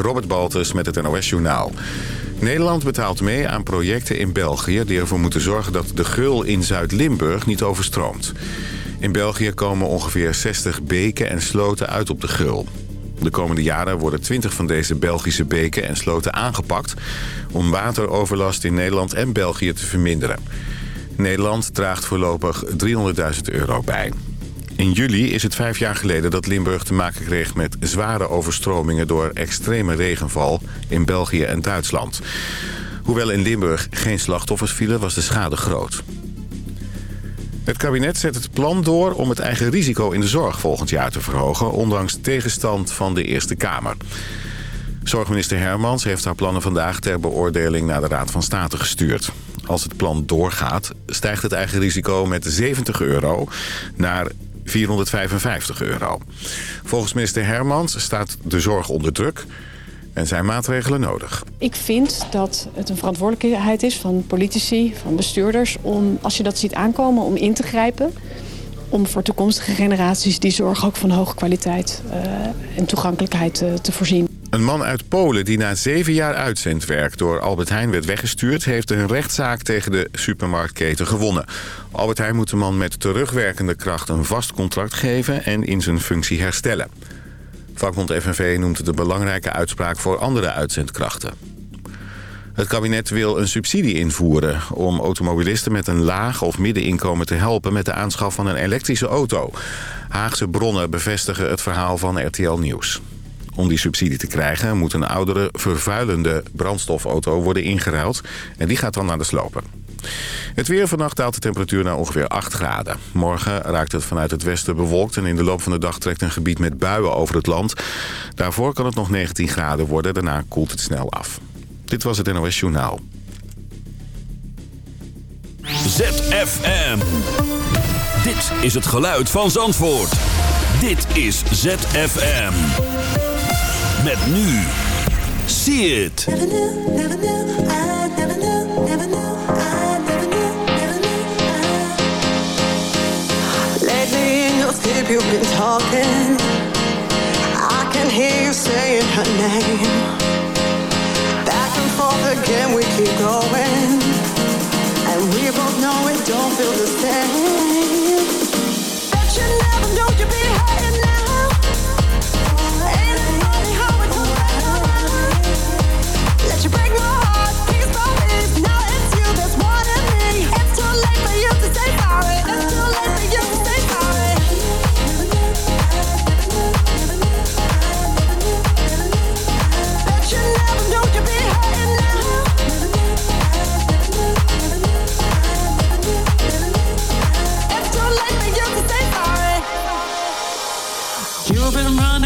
Robert Baltus met het NOS Journaal. Nederland betaalt mee aan projecten in België... die ervoor moeten zorgen dat de geul in Zuid-Limburg niet overstroomt. In België komen ongeveer 60 beken en sloten uit op de geul. De komende jaren worden 20 van deze Belgische beken en sloten aangepakt... om wateroverlast in Nederland en België te verminderen. Nederland draagt voorlopig 300.000 euro bij. In juli is het vijf jaar geleden dat Limburg te maken kreeg met zware overstromingen door extreme regenval in België en Duitsland. Hoewel in Limburg geen slachtoffers vielen, was de schade groot. Het kabinet zet het plan door om het eigen risico in de zorg volgend jaar te verhogen... ondanks tegenstand van de Eerste Kamer. Zorgminister Hermans heeft haar plannen vandaag ter beoordeling naar de Raad van State gestuurd. Als het plan doorgaat, stijgt het eigen risico met 70 euro naar 455 euro. Volgens minister Hermans staat de zorg onder druk en zijn maatregelen nodig. Ik vind dat het een verantwoordelijkheid is van politici, van bestuurders... om, als je dat ziet aankomen, om in te grijpen... om voor toekomstige generaties die zorg ook van hoge kwaliteit uh, en toegankelijkheid uh, te voorzien. Een man uit Polen die na zeven jaar uitzendwerk door Albert Heijn werd weggestuurd... heeft een rechtszaak tegen de supermarktketen gewonnen. Albert Heijn moet de man met terugwerkende kracht een vast contract geven... en in zijn functie herstellen. Vakbond FNV noemt het een belangrijke uitspraak voor andere uitzendkrachten. Het kabinet wil een subsidie invoeren om automobilisten met een laag of middeninkomen te helpen met de aanschaf van een elektrische auto. Haagse bronnen bevestigen het verhaal van RTL Nieuws. Om die subsidie te krijgen moet een oudere, vervuilende brandstofauto worden ingeruild. En die gaat dan naar de sloper. Het weer vannacht daalt de temperatuur naar ongeveer 8 graden. Morgen raakt het vanuit het westen bewolkt... en in de loop van de dag trekt een gebied met buien over het land. Daarvoor kan het nog 19 graden worden. Daarna koelt het snel af. Dit was het NOS Journaal. ZFM. Dit is het geluid van Zandvoort. Dit is ZFM. Met nu. See it. Lately sleep you've been talking. I can hear you saying her name. Back and forth again we keep going. And we both know it don't feel the same. Bet you never you'd be hurting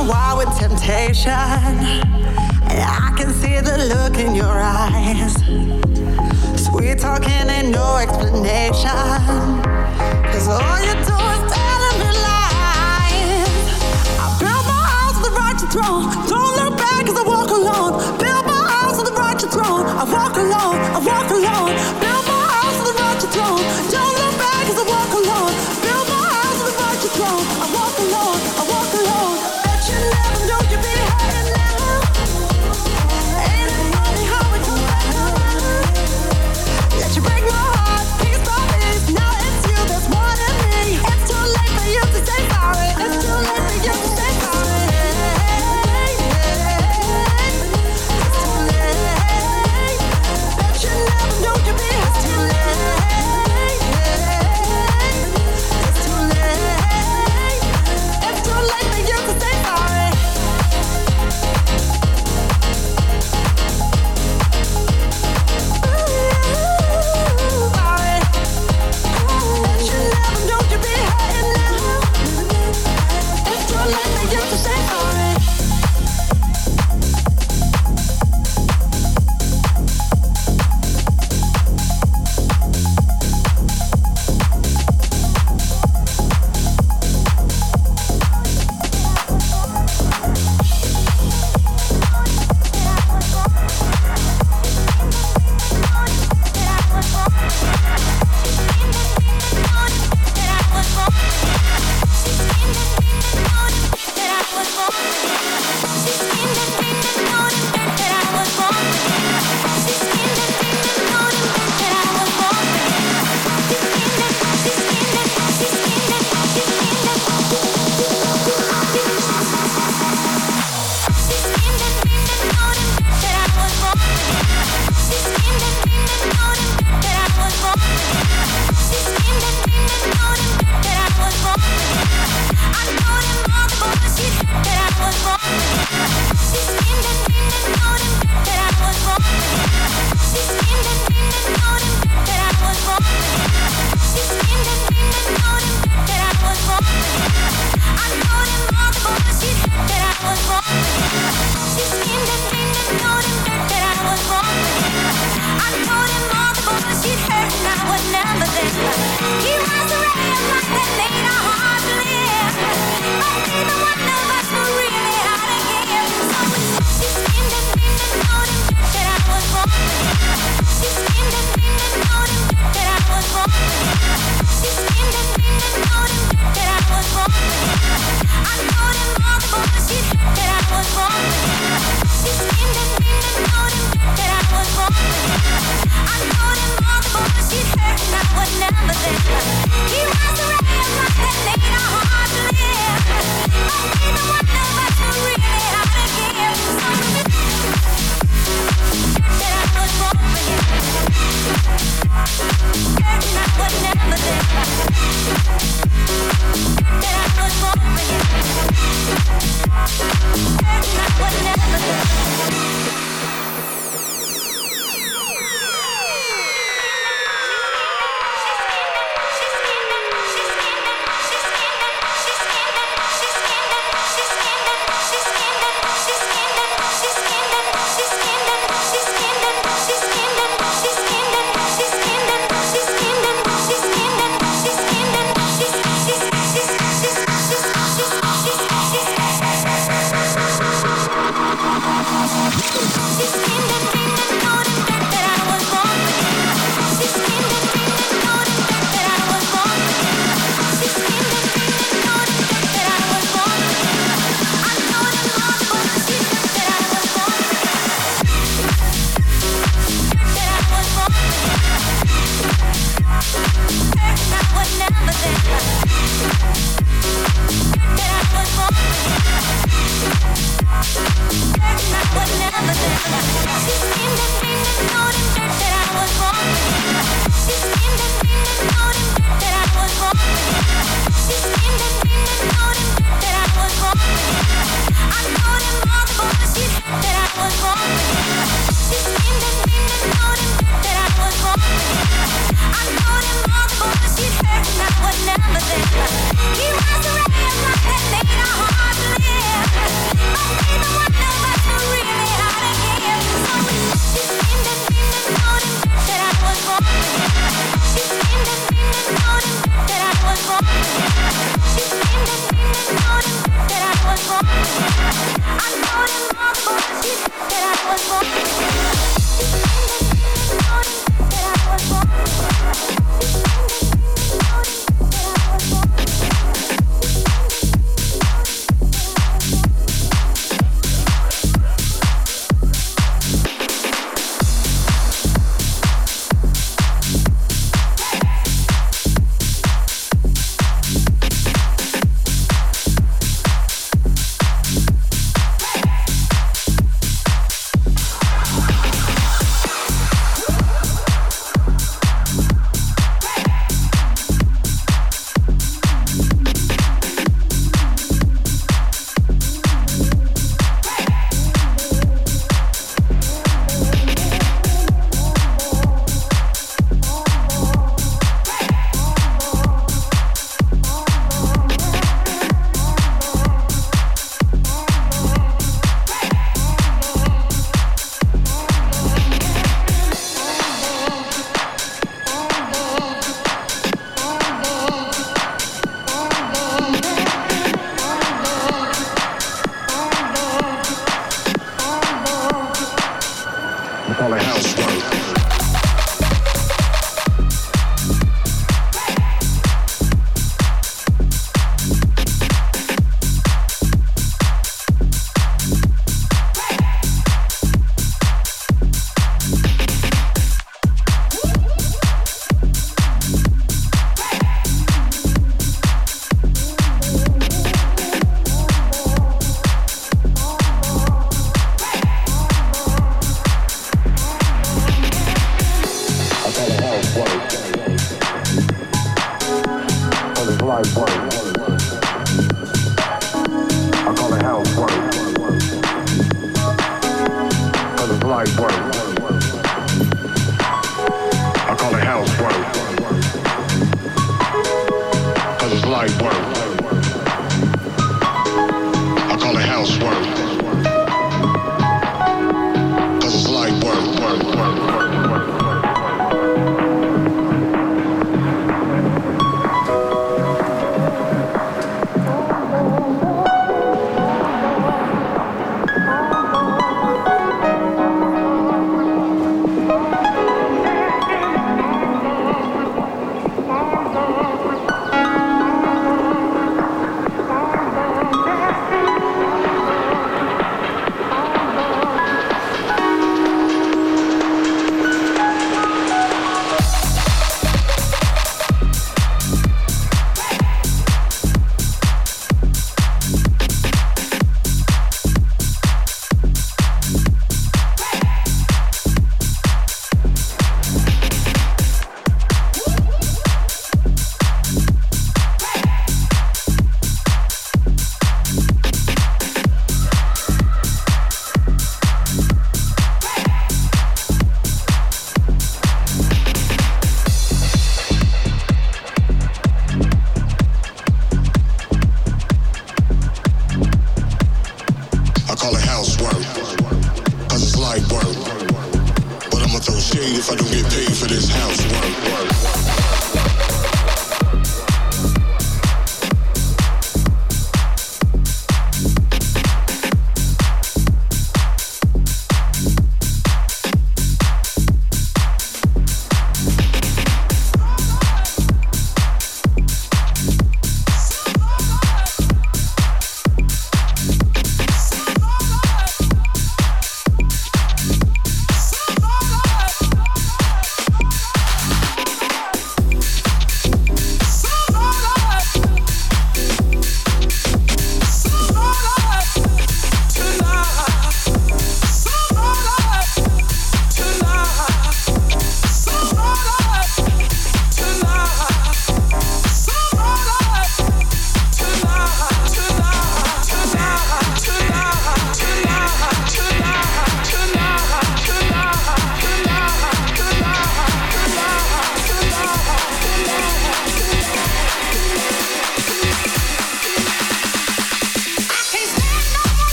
running wild with temptation. And I can see the look in your eyes. Sweet talking ain't no explanation. Cause all you do is telling me lies. I built my house on the righteous throne. Don't look back as I walk alone. Built my house on the righteous throne. I walk alone, I walk alone.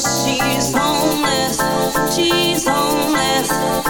she's homeless, she's homeless.